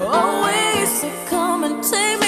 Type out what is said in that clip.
Always to come and take me.